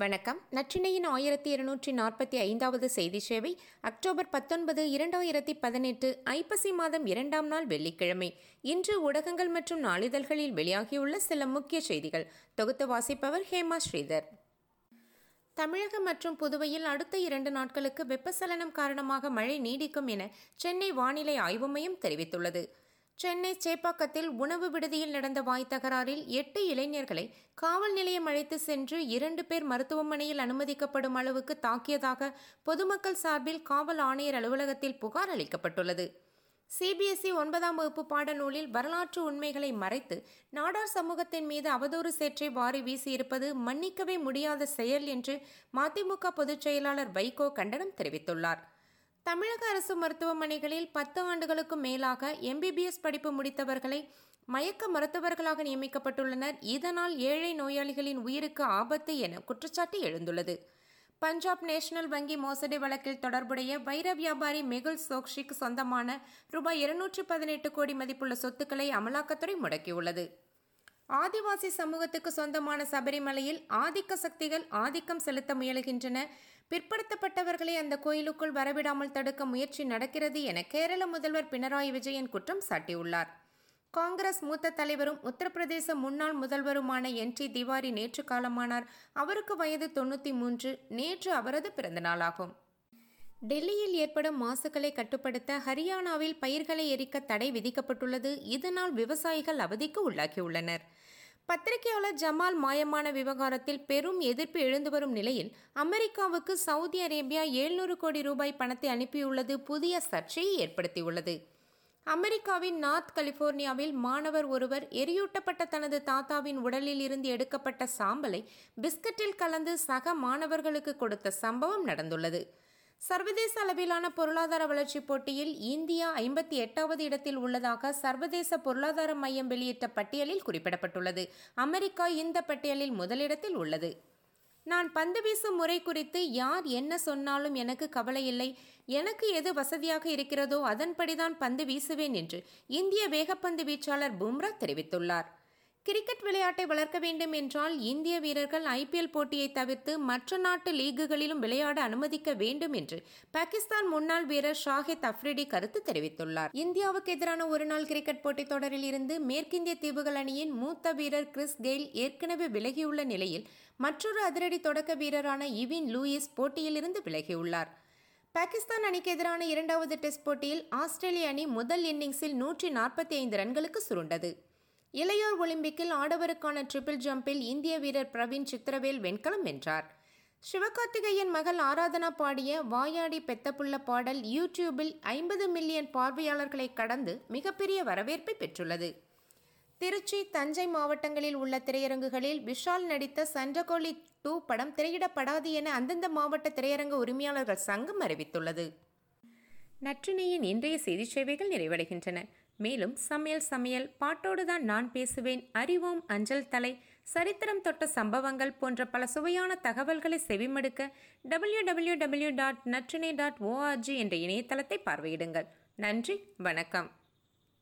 வணக்கம். நற்றினையின் ஆயிரத்தி இருநூற்றி நாற்பத்தி ஐந்தாவது செய்தி சேவை அக்டோபர் பத்தொன்பது இரண்டாயிரத்தி பதினெட்டு ஐப்பசி மாதம் இரண்டாம் நாள் வெள்ளிக்கிழமை. இன்று ஊடகங்கள் மற்றும் நாளிதழ்களில் வெளியாகியுள்ள சில முக்கிய செய்திகள். தொகுத்து வாசிப்பவர் ஹேமா ஸ்ரீதர். தமிழகம் மற்றும் புதுவையில் அடுத்த இரண்டு நாட்களுக்கு வெப்பசலனம் காரணமாக மழை நீடிக்கும் என சென்னை வானிலை ஆய்வு மையம் தெரிவித்துள்ளது. சென்னை சேப்பாக்கத்தில் உணவு விடுதியில் நடந்த வாய் தகராறில் எட்டு இளைஞர்களை காவல் நிலையம் அழைத்து சென்று இரண்டு பேர் மருத்துவமனையில் அனுமதிக்கப்படும் அளவுக்கு தாக்கியதாக பொதுமக்கள் சார்பில் காவல் ஆணையர் அலுவலகத்தில் புகார் அளிக்கப்பட்டுள்ளது. சிபிஎஸ்இ ஒன்பதாம் வகுப்பு பாடநூலில் வரலாற்று உண்மைகளை மறைத்து நாடார் சமூகத்தின் மீது அவதூறு சேற்றை வாரி வீசியிருப்பது மன்னிக்கவே முடியாத செயல் என்று மதிமுக பொதுச் செயலாளர் வைகோ கண்டனம் தெரிவித்துள்ளார். தமிழக அரசு மருத்துவமனைகளில் பத்து ஆண்டுகளுக்கும் மேலாக எம்பிபிஎஸ் படிப்பு முடித்தவர்களை மயக்க மருத்துவர்களாக நியமிக்கப்பட்டுள்ளனர். இதனால் ஏழை நோயாளிகளின் உயிருக்கு ஆபத்து என குற்றச்சாட்டு எழுந்துள்ளது. பஞ்சாப் நேஷனல் வங்கி மோசடி வழக்கில் தொடர்புடைய வைர வியாபாரி மெகுல் சோக்ஷிக்கு சொந்தமான ரூபாய் இருநூற்றி பதினெட்டு கோடி மதிப்புள்ள சொத்துக்களை அமலாக்கத்துறை முடக்கியுள்ளது. ஆதிவாசி சமூகத்துக்கு சொந்தமான சபரிமலையில் ஆதிக்க சக்திகள் ஆதிக்கம் செலுத்த முயலுகின்றன. பிற்படுத்தப்பட்டவர்களை அந்த கோயிலுக்குள் வரவிடாமல் தடுக்க முயற்சி நடக்கிறது என கேரள முதல்வர் பினராயி விஜயன் குற்றம் சாட்டியுள்ளார். காங்கிரஸ் மூத்த தலைவரும் உத்தரப்பிரதேச முன்னாள் முதல்வருமான என். டி. திவாரி நேற்று காலமானார். அவருக்கு வயது தொண்ணூற்றி மூன்று. நேற்று அவரது பிறந்தநாளாகும். டெல்லியில் ஏற்படும் மாசுகளை கட்டுப்படுத்த ஹரியானாவில் பயிர்களை எரிக்க தடை விதிக்கப்பட்டுள்ளது. இதனால் விவசாயிகள் அவதிக்கு உள்ளாகியுள்ளனர். பத்திரிகையாளர் ஜமால் மாயமான விவகாரத்தில் பெரும் எதிர்ப்பு எழுந்து வரும் நிலையில் அமெரிக்காவுக்கு சவுதி அரேபியா எழுநூறு கோடி ரூபாய் பணத்தை அனுப்பியுள்ளது. புதிய சர்ச்சையை ஏற்படுத்தியுள்ளது. அமெரிக்காவின் நார்த் கலிபோர்னியாவில் மாணவர் ஒருவர் எரியூட்டப்பட்ட தனது தாத்தாவின் உடலில் இருந்து எடுக்கப்பட்ட சாம்பலை பிஸ்கட்டில் கலந்து சக மாணவர்களுக்கு கொடுத்த சம்பவம் நடந்துள்ளது. சர்வதேச அளவிலான பொருளாதார வளர்ச்சி போட்டியில் இந்தியா ஐம்பத்தி எட்டாவது இடத்தில் உள்ளதாக சர்வதேச பொருளாதார மையம் வெளியிட்ட பட்டியலில் குறிப்பிடப்பட்டுள்ளது. அமெரிக்கா இந்த பட்டியலில் முதலிடத்தில் உள்ளது. நான் பந்து வீசும் முறை குறித்து யார் என்ன சொன்னாலும் எனக்கு கவலை இல்லை. எனக்கு எது வசதியாக இருக்கிறதோ அதன்படிதான் பந்து வீசுவேன் என்று இந்திய வேகப்பந்து வீச்சாளர் பும்ரா தெரிவித்துள்ளார். கிரிக்கெட் விளையாட்டை வளர்க்க வேண்டும் என்றால் இந்திய வீரர்கள் ஐபிஎல் போட்டியை தவிர்த்து மற்ற நாட்டு லீக்குகளிலும் விளையாட அனுமதிக்க வேண்டும் என்று பாகிஸ்தான் முன்னாள் வீரர் ஷாஹித் அப்ரிடி கருத்து தெரிவித்துள்ளார். இந்தியாவுக்கு எதிரான ஒருநாள் கிரிக்கெட் போட்டித் தொடரில் இருந்து மேற்கிந்திய தீவுகள் அணியின் மூத்த வீரர் கிறிஸ் கெயில் ஏற்கனவே விலகியுள்ள நிலையில் மற்றொரு அதிரடி தொடக்க வீரரான இவின் லூயிஸ் போட்டியிலிருந்து விலகியுள்ளார். பாகிஸ்தான் அணிக்கு எதிரான இரண்டாவது டெஸ்ட் போட்டியில் ஆஸ்திரேலிய அணி முதல் இன்னிங்ஸில் நூற்றி நாற்பத்தி ஐந்து ரன்களுக்கு சுருண்டது. இளையோர் ஒலிம்பிக்கில் ஆடவருக்கான ட்ரிபிள் ஜம்பில் இந்திய வீரர் பிரவீன் சித்திரவேல் வெண்கலம் வென்றார். சிவகார்த்திகேயன் மகள் ஆராதனா பாடிய வாயாடி பெத்தப்புள்ள பாடல் யூடியூபில் ஐம்பது மில்லியன் பார்வையாளர்களை கடந்து மிகப்பெரிய வரவேற்பை பெற்றுள்ளது. திருச்சி தஞ்சை மாவட்டங்களில் உள்ள திரையரங்குகளில் விஷால் நடித்த சண்டகோலி டூ படம் திரையிடப்படாது என அந்தந்த மாவட்ட திரையரங்கு உரிமையாளர்கள் சங்கம் அறிவித்துள்ளது. நற்றினையின் இன்றைய செய்தி சேவைகள் நிறைவடைகின்றன. மேலும் சமையல் சமையல் பாட்டோடு தான் நான் பேசுவேன். அறிவோம் அஞ்சல் தலை சரித்திரம் தொட்ட சம்பவங்கள் போன்ற பல சுவையான தகவல்களை செவிமடுக்க W W W dot Natrinai dot O R G என்ற இணையதளத்தை பார்வையிடுங்கள். நன்றி வணக்கம்.